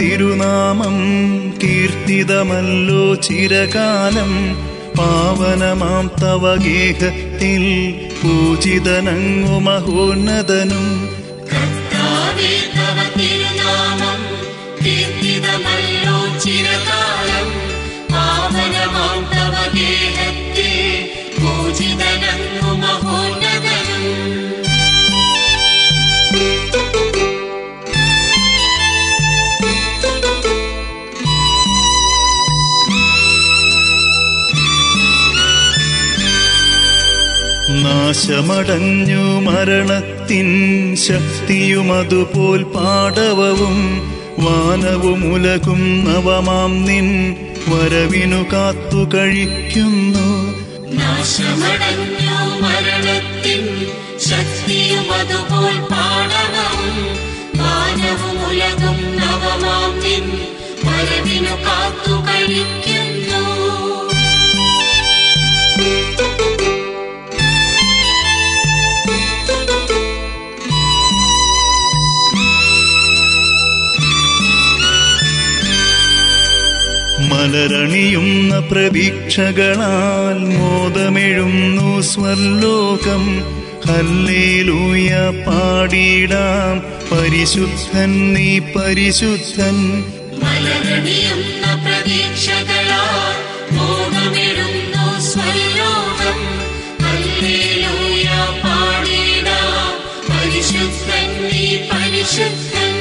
തിരുനാമം കീർത്തിതമല്ലോ ചിരകാലം. പാവനമാം തവ ഗേഹത്തിൽ പൂജിതനങ്ങു മഹോന്നതനും. കർത്താവേ തവ ചിരകാലം. പാവനമാം തവ നാശമടഞ്ഞു മരണത്തിൻ ശക്തിയും അതുപോൽ പാടവവും വാനവും ഉലകും നവമാം നിൻ വരവിനു കാത്തു കഴിക്കുന്നു. നാശമടഞ്ഞു മരണത്തിൻ ശക്തിയും അതുപോൽ പാടവവും വാനവും നവമാം നിൻ വരവിനു കാത്തു കഴിക്കുന്നു. മലരണിയുന്ന പ്രതീക്ഷകളാൽ മോദമെഴുന്നു സ്വർലോകം. ഹല്ലേലൂയ പാടിടാം പരിശുദ്ധൻ നീ പരിശുദ്ധൻ. മലരണിയുന്ന പ്രതീക്ഷകളാൽ ഹല്ലേലൂയ പാടിടാം പരിശുദ്ധൻ നീ പരിശുദ്ധൻ.